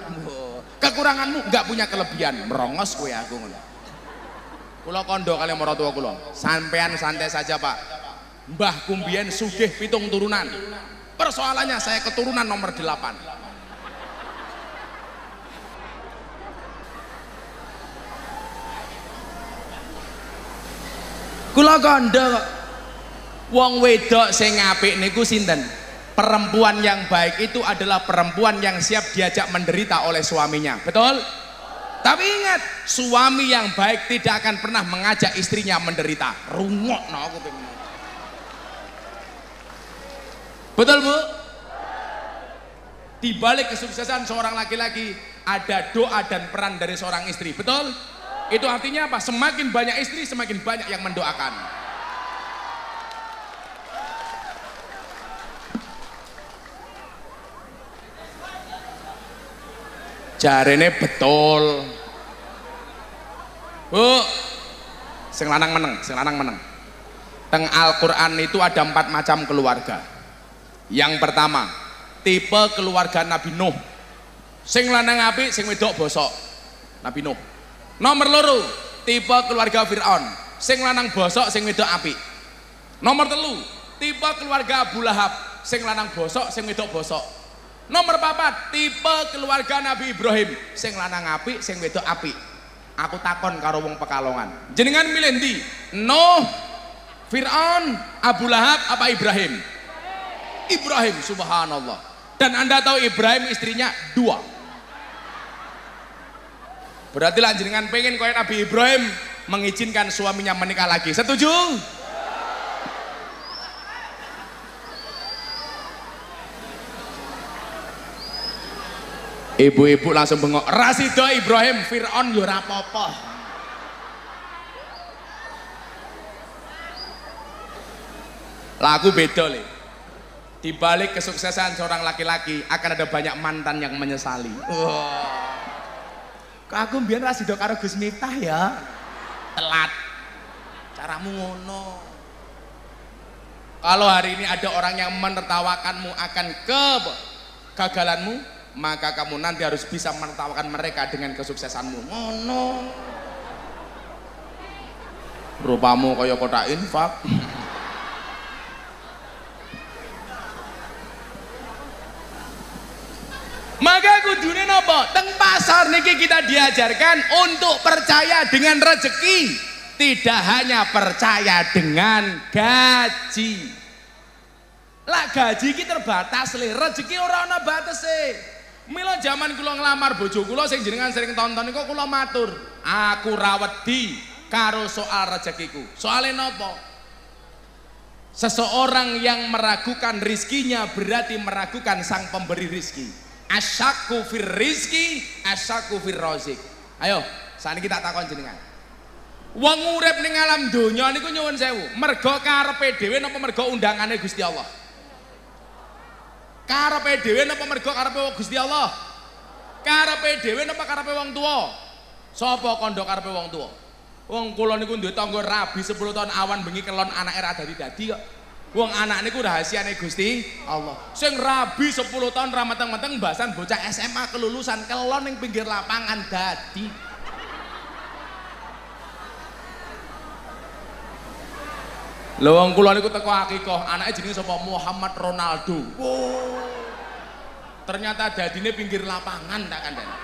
Kekuranganmu gak punya kelebihan. Merongos gue aku. Kula kondo kalian tua kula. Sampean santai saja, Pak. Mbah Kumbien sugih pitung turunan. Persoalannya saya keturunan nomor delapan. Kula kondo Wong wedok sing apik niku sinten? Perempuan yang baik itu adalah perempuan yang siap diajak menderita oleh suaminya. Betul? Tapi ingat, suami yang baik tidak akan pernah mengajak istrinya menderita. Rungok no aku Betul Bu? Di balik kesuksesan seorang laki-laki ada doa dan peran dari seorang istri. Betul? Itu artinya apa? Semakin banyak istri, semakin banyak yang mendoakan. Jarene betul. Bu sing lanang meneng sing lanang meneng. Teng Al-Quran itu ada empat macam keluarga. Yang pertama tipe keluarga Nabi Nuh. Sing lanang api sing wedok bosok Nabi Nuh. Nomor loro tipe keluarga Fir'aun. Sing lanang bosok sing wedok api nomor telu tipe keluarga Abu Lahab. Sing lanang bosok sing wedok bosok Nomor papat, tipe keluarga Nabi Ibrahim, sing lanang api, sing wedok api. Aku takon karo wong Pekalongan. Jenengan milih ndi? Nuh, Fir'aun, Abu Lahab apa Ibrahim? Ibrahim, subhanallah. Dan Anda tahu Ibrahim istrinya dua. Berarti lah jenengan pengen koyo Nabi Ibrahim mengizinkan suaminya menikah lagi. Setuju? Ibu-ibu langsung bengok. Rasido Ibrahim Fir'aun yo ora apa-apa. Lagu beda le. Di balik kesuksesan seorang laki-laki akan ada banyak mantan yang menyesali. Kok aku biar Rasido karo Gus Miftah ya. Telat. Caramu ngono. Kalau hari ini ada orang yang menertawakanmu akan kegagalanmu, maka kamu nanti harus bisa menertawakan mereka dengan kesuksesanmu. Ngono. Rupamu kaya kotak infak. Maka kudune nopo? Teng pasar niki kita diajarkan untuk percaya dengan rezeki, tidak hanya percaya dengan gaji. Lah gaji ki terbatas le, rezeki ora ana batese. Mila zaman kula nglamar bojo kula sing jenengan sering tonton niku kula matur, aku ra wedi karo soal rezekiku. Soale nopo? Seseorang yang meragukan rizkinya berarti meragukan sang pemberi rizki. Asyaku fir rizki asyaku fir rozik. Ayo saat kita takon jenengan. Wong urip ning alam donya niku nyuwun sewu. Mergo karepe dhewe napa mergo undangane Gusti Allah karepe dhewe napa mergo karepe Gusti Allah karepe dhewe napa karepe wong tua sapa kandha karepe wong tua wong kula niku duwe tangga rabi 10 tahun awan bengi kelon anak era dadi-dadi kok Wong anak niku rahasiane Gusti Allah. Sing rabi 10 tahun ra meteng-meteng bahasan bocah SMA kelulusan kelon ning pinggir lapangan dadi. Lho wong kula niku teko akikoh, anake jenenge sapa? Muhammad Ronaldo. Wow. Ternyata dadine pinggir lapangan tak kandhani.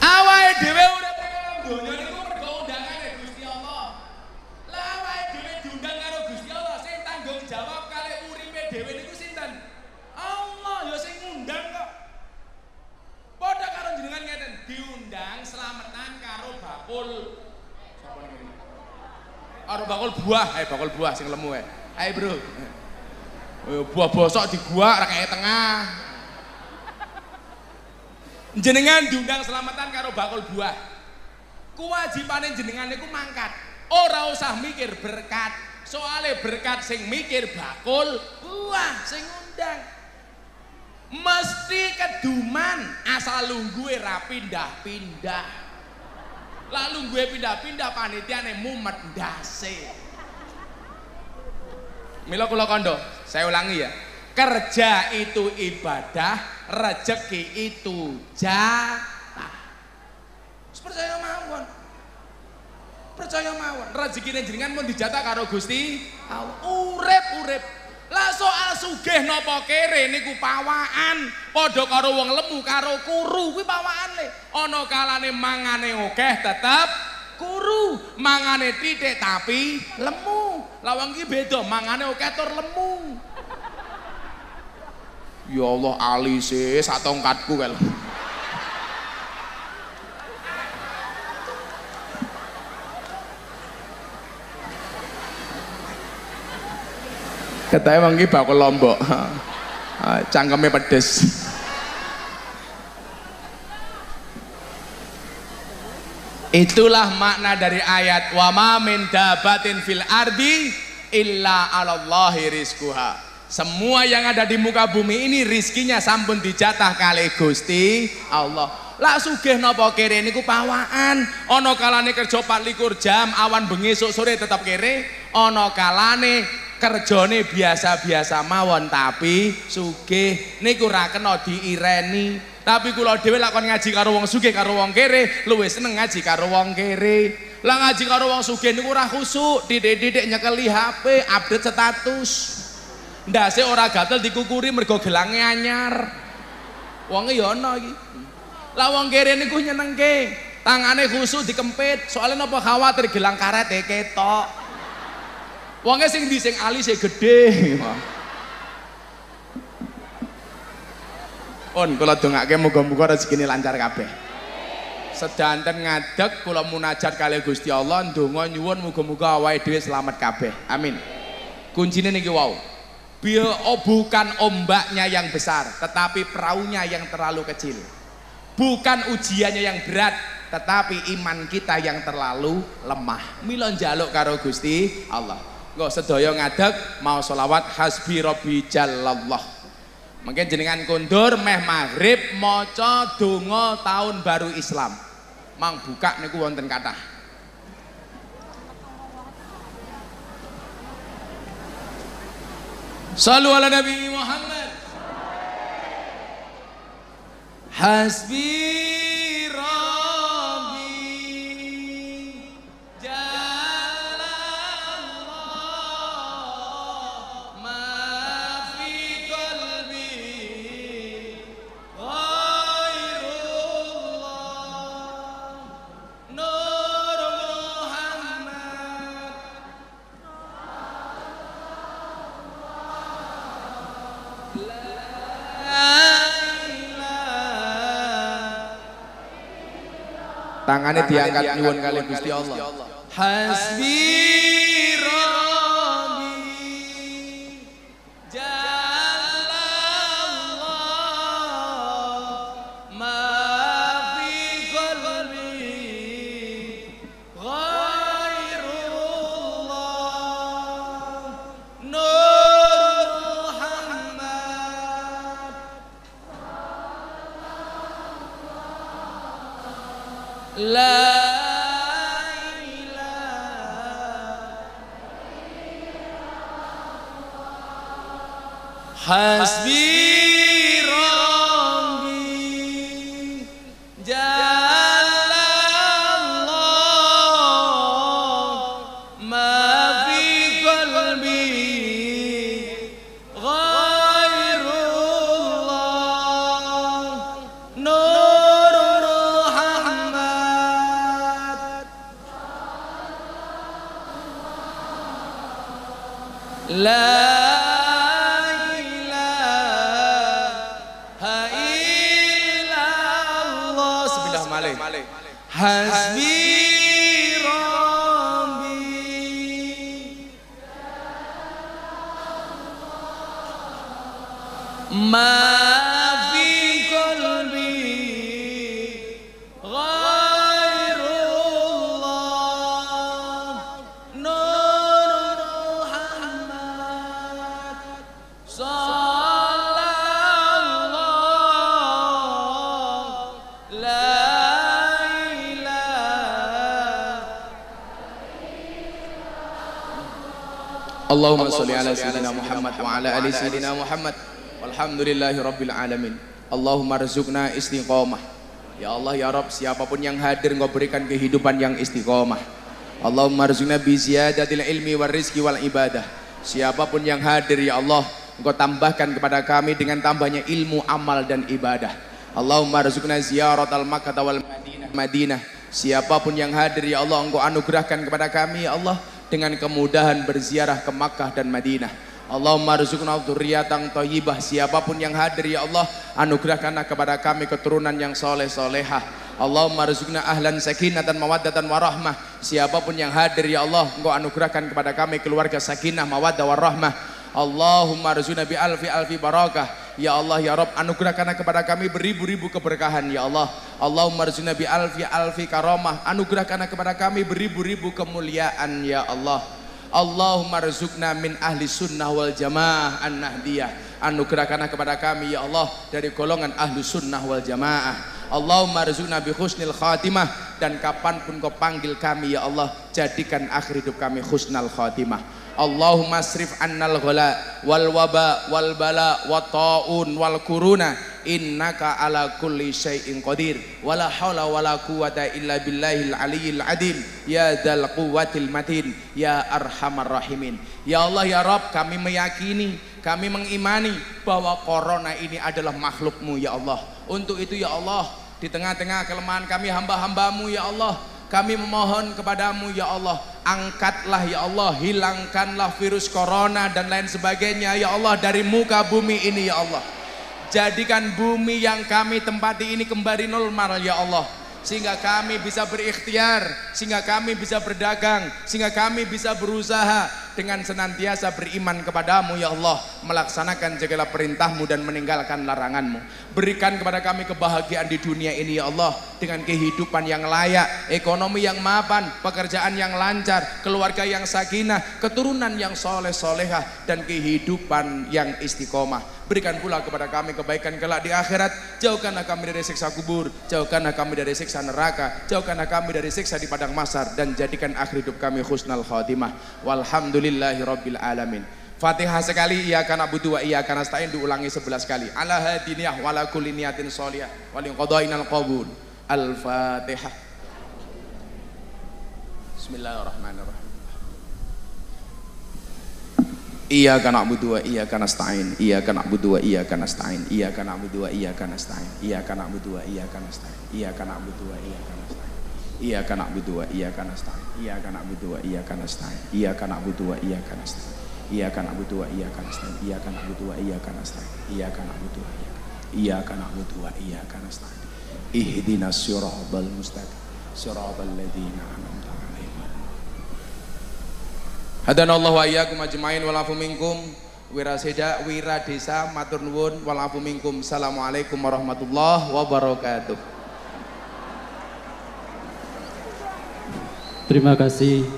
Awake dhewe urip ning alam donya niku mergo undangane Gusti Allah. Lah awake dhewe diundang karo Gusti Allah, sing tanggung jawab kali uripe dhewe niku sinten? Allah ya sing ngundang kok. Padha karo jenengan ngeten, diundang selamatan karo bakul sapa niku? Karo bakul buah, ayo bakul buah sing lemu ae. Ayo, Bro. Buah bosok di gua ra kayak tengah. jenengan diundang selamatan karo bakul buah kewajiban jenengan itu mangkat ora usah mikir berkat soalnya berkat sing mikir bakul buah sing undang mesti keduman asal lungguhe ra pindah-pindah lalu gue pindah-pindah panitiane mumet ndase Mila kula kondo saya ulangi ya kerja itu ibadah, rezeki itu jatah. Percaya mawon. Percaya mawon. Rezekine jenengan mau dijatah karo Gusti Allah. Urip-urip. Lah soal sugih napa kere niku pawaan. Padha karo wong lemu karo kuru kuwi pawaan le. Ana kalane mangane akeh tetep kuru, mangane titik tapi lemu. Lawang iki beda, mangane akeh tur lemu. Ya Allah alise sak tongkatku kan. Katanya emang iki bakul lombok. Cangkeme pedes. Itulah makna dari ayat wa ma min dabatin fil ardi illa 'alallahi rizquha. Semua yang ada di muka bumi ini rizkinya sampun dijatah kali Gusti Allah. Lah sugih napa kere niku pawaan. Ana kalane kerja 24 jam, awan bengi esuk sore tetap kere. Ana kalane kerjane biasa-biasa mawon tapi sugih niku ra kena diireni. Tapi kula dhewe lak kon ngaji karo wong sugih karo wong kere, luwih seneng ngaji karo wong kere. Lah ngaji karo wong sugih niku ora khusuk, didik-didik nyekeli HP, update status. Ndase ora gatel dikukuri mergo gelange anyar. Wonge ya ana iki. Lah wong kere niku nyenengke. Tangane khusuk dikempit, soalnya napa khawatir gelang karet e ketok. Wonge sing ndi sing alis e gedhe. Pun kula dongake muga-muga rezekine lancar kabeh. Sedanten ngadeg kula munajat kali Gusti Allah ndonga nyuwun muga-muga awake dhewe selamat kabeh. Amin. Kuncine niki wau. Bio bukan ombaknya yang besar, tetapi perahunya yang terlalu kecil. Bukan ujiannya yang berat, tetapi iman kita yang terlalu lemah. Mila njaluk karo Gusti Allah. Engko sedaya ngadeg mau selawat hasbi rabbi jallallah. Mungkin jenengan kundur meh maghrib maca donga tahun baru Islam. Mang buka niku wonten kathah. Sallu ala Nabi Muhammad. Hasbi Tangannya diangkat nyuwun kali Gusti Allah. Hasbi Allahumma salli ala sayyidina Muhammad wa ala ali sayyidina Muhammad. Walhamdulillahi rabbil alamin. Allahumma rizukna istiqomah. Ya Allah ya Rabb siapa pun yang hadir engkau berikan kehidupan yang istiqomah. Allahumma rizukna bi ziyadatil ilmi wal rizki wal ibadah. Siapa pun yang hadir ya Allah engkau tambahkan kepada kami dengan tambahnya ilmu amal dan ibadah. Allahumma rizukna ziyarat al makkah wal madinah Madinah. Siapa pun yang hadir ya Allah engkau anugerahkan kepada kami ya Allah dengan kemudahan berziarah ke Makkah dan Madinah. Allahumma rizukna dzurriatan thayyibah. Siapa pun yang hadir ya Allah, anugerahkanlah kepada kami keturunan yang soleh solehah. Allahumma rizukna ahlan sakinah dan mawaddatan warahmah. Siapa pun yang hadir ya Allah, Engkau anugerahkan kepada kami keluarga sakinah, mawaddah warahmah. Allahumma rizukna bi alfi alfi barakah. Ya Allah ya Rob anugerahkanlah kepada kami beribu-ribu keberkahan ya Allah. Allahumma rizqna bi alfi alfi karamah. Anugerahkanlah kepada kami beribu-ribu kemuliaan ya Allah. Allahumma rizqna min ahli sunnah wal jamaah an-nahdiyah. Anugerahkanlah kepada kami ya Allah dari golongan ahli sunnah wal jamaah. Allahumma rizqna bi husnil khatimah dan kapan pun kau panggil kami ya Allah jadikan akhir hidup kami husnal khatimah. Allahumma asrif annal ghala wal waba wal bala wa taun wal kuruna innaka ala kulli syai'in qadir. Wala haula wala quwata illa billahil aliyyil adim. Ya dzal quwwatil matin ya arhamar rahimin. Ya Allah ya Rabb kami meyakini kami mengimani bahwa corona ini adalah makhlukmu ya Allah. Untuk itu ya Allah di tengah-tengah kelemahan kami hamba-hambamu ya Allah kami memohon kepadamu ya Allah, angkatlah ya Allah, hilangkanlah virus corona dan lain sebagainya ya Allah dari muka bumi ini ya Allah. Jadikan bumi yang kami tempati ini kembali normal ya Allah sehingga kami bisa berikhtiar, sehingga kami bisa berdagang, sehingga kami bisa berusaha dengan senantiasa beriman kepadamu ya Allah, melaksanakan segala perintahmu dan meninggalkan laranganmu. Berikan kepada kami kebahagiaan di dunia ini ya Allah, dengan kehidupan yang layak, ekonomi yang mapan, pekerjaan yang lancar, keluarga yang sakinah, keturunan yang soleh solehah, dan kehidupan yang istiqomah. Berikan pula kepada kami kebaikan kelak di akhirat. Jauhkanlah kami dari siksa kubur, jauhkanlah kami dari siksa neraka, jauhkanlah kami dari siksa di padang masar dan jadikan akhir hidup kami husnal khatimah. Walhamdulillahi alamin. Fatihah sekali, iya karena butuh wa iya karena stain diulangi sebelas kali. Allah diniyah walakul niatin niyatin sholiyah kodoin al kabul Al-Fatihah. Bismillahirrahmanirrahim. Iya karena butuh wa iya karena stain, iya karena butuh wa iya karena stain, iya karena butuh wa iya karena stain, iya karena butuh wa iya karena stain, iya karena butuh wa iya karena stain. Iya karena butuh wa iya karena stain, iya karena butuh wa iya karena stain, iya karena butuh wa iya karena stain. Iyyaka na'budu wa iyyaka nasta'in. Iyyaka na'budu wa iyyaka nasta'in. Iyyaka na'budu wa iyyaka Iyyaka na'budu wa iyyaka nasta'in. Ihdinas siratal mustaqim. Siratal ladzina an'amta 'alaihim. Hadanallahu wa iyyakum ajmain wal afu minkum. Wiraseda Wira Desa matur nuwun wal afu minkum. Assalamualaikum warahmatullahi wabarakatuh. Terima kasih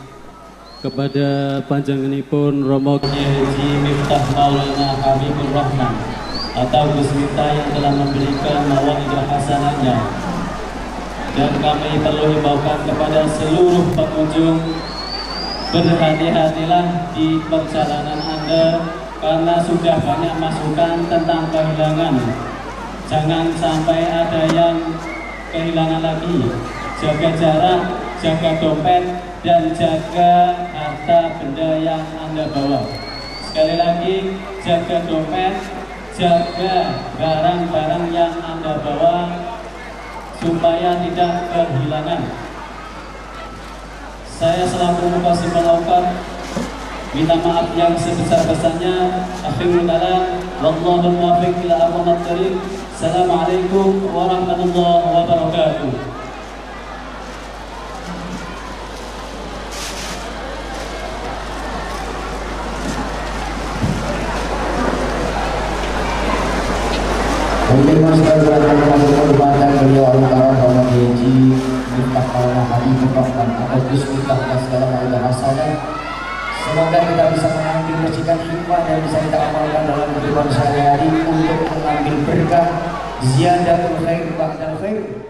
kepada panjenenganipun Romo Kiai Miftah Maulana Habibur Rahman atau Gus Miftah yang telah memberikan mawaidah hasanahnya. Dan kami perlu himbaukan kepada seluruh pengunjung berhati-hatilah di perjalanan Anda karena sudah banyak masukan tentang kehilangan. Jangan sampai ada yang kehilangan lagi. Jaga jarak jaga dompet dan jaga harta benda yang Anda bawa. Sekali lagi jaga dompet jaga barang-barang yang Anda bawa supaya tidak kehilangan. Saya selaku Mukasib Laukat minta maaf yang sebesar-besarnya. Akhirul kalam wallahu muwaffiq ila aqwamit thariq Assalamualaikum warahmatullahi wabarakatuh Mungkin Mas Bapak menghormatan beliau Al-Karam Romo Haji Miftah Maulana Rahman atau Gus Miftah dan segala macam Semoga kita bisa mengambil percikan hikmah yang bisa kita amalkan dalam kehidupan sehari-hari untuk mengambil berkah ziyadatul khair ba'dal khair